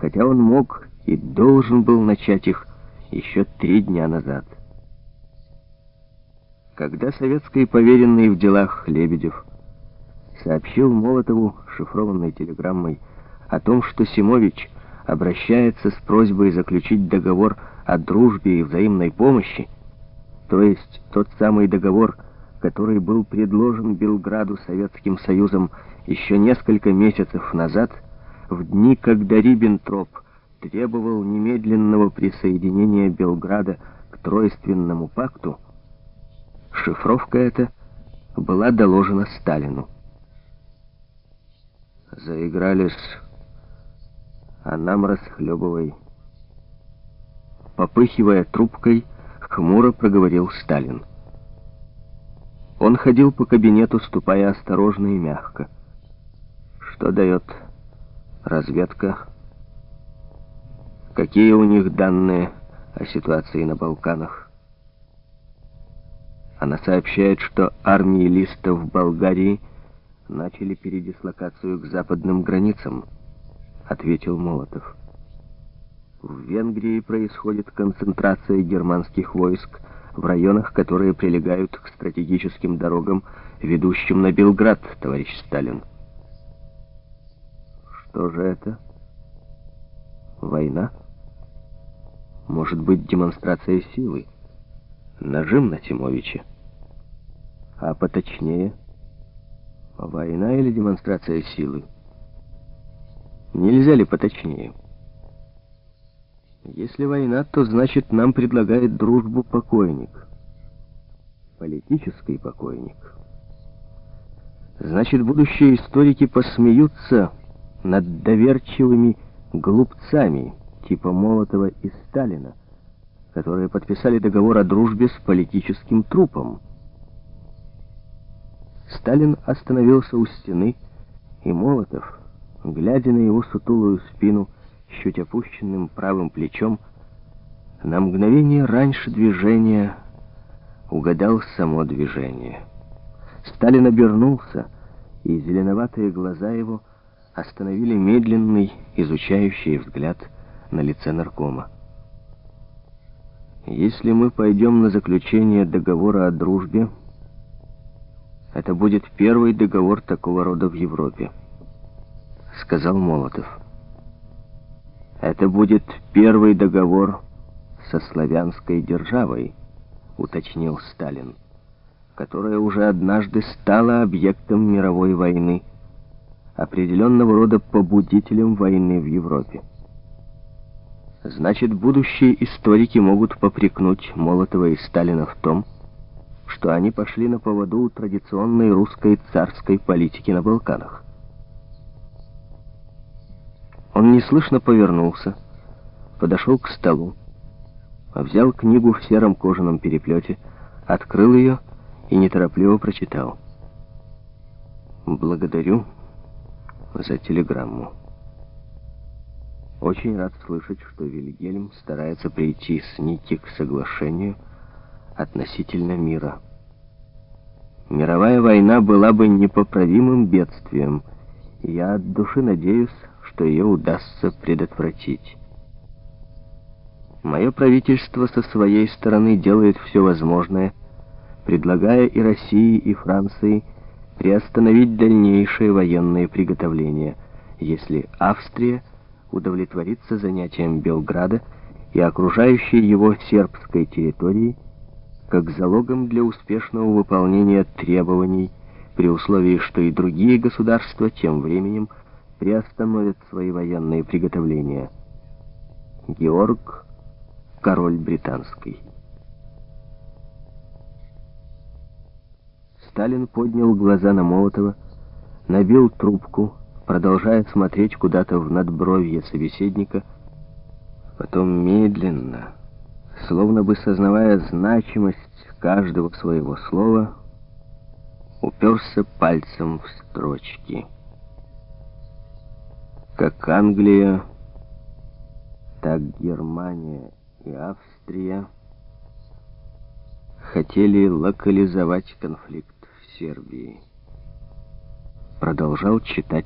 хотя он мог и должен был начать их еще три дня назад. Когда советский поверенный в делах Лебедев сообщил Молотову шифрованной телеграммой о том, что Симович обращается с просьбой заключить договор о дружбе и взаимной помощи, то есть тот самый договор, который был предложен Белграду Советским Союзом еще несколько месяцев назад, в дни, когда Риббентроп требовал немедленного присоединения Белграда к Тройственному пакту, шифровка эта была доложена Сталину. Заигрались, а нам расхлебывай. Попыхивая трубкой, хмуро проговорил Сталин. Он ходил по кабинету, ступая осторожно и мягко. Что дает разведка? Какие у них данные о ситуации на Балканах? Она сообщает, что армии листов в Болгарии начали передислокацию к западным границам, ответил Молотов. В Венгрии происходит концентрация германских войск в районах, которые прилегают к стратегическим дорогам, ведущим на Белград, товарищ Сталин. Что же это? Война? Может быть, демонстрация силы? Нажим на Тимовича? А поточнее? Война или демонстрация силы? Нельзя ли поточнее? Если война, то значит нам предлагает дружбу покойник. Политический покойник. Значит, будущие историки посмеются над доверчивыми глупцами типа Молотова и Сталина, которые подписали договор о дружбе с политическим трупом. Сталин остановился у стены, и Молотов, глядя на его сутулую спину, с чуть опущенным правым плечом, на мгновение раньше движения угадал само движение. Сталин обернулся, и зеленоватые глаза его остановили медленный, изучающий взгляд на лице наркома. Если мы пойдем на заключение договора о дружбе, это будет первый договор такого рода в Европе, сказал Молотов. Это будет первый договор со славянской державой, уточнил Сталин, которая уже однажды стала объектом мировой войны, определенного рода побудителем войны в Европе. Значит, будущие историки могут попрекнуть Молотова и Сталина в том, что они пошли на поводу традиционной русской царской политики на Балканах. Он неслышно повернулся, подошел к столу, взял книгу в сером кожаном переплете, открыл ее и неторопливо прочитал. «Благодарю за телеграмму. Очень рад слышать, что Вильгельм старается прийти с Ники к соглашению относительно мира. Мировая война была бы непоправимым бедствием, и я от души надеюсь, что ее удастся предотвратить. Мое правительство со своей стороны делает все возможное, предлагая и России, и Франции приостановить дальнейшие военные приготовления, если Австрия удовлетворится занятием Белграда и окружающей его сербской территории как залогом для успешного выполнения требований при условии, что и другие государства тем временем приостановят свои военные приготовления. Георг, король британский. Сталин поднял глаза на Молотова, набил трубку, продолжая смотреть куда-то в надбровье собеседника, потом медленно, словно бы сознавая значимость каждого своего слова, уперся пальцем в строчки. Как Англия, так Германия и Австрия хотели локализовать конфликт Сербии. Продолжал читать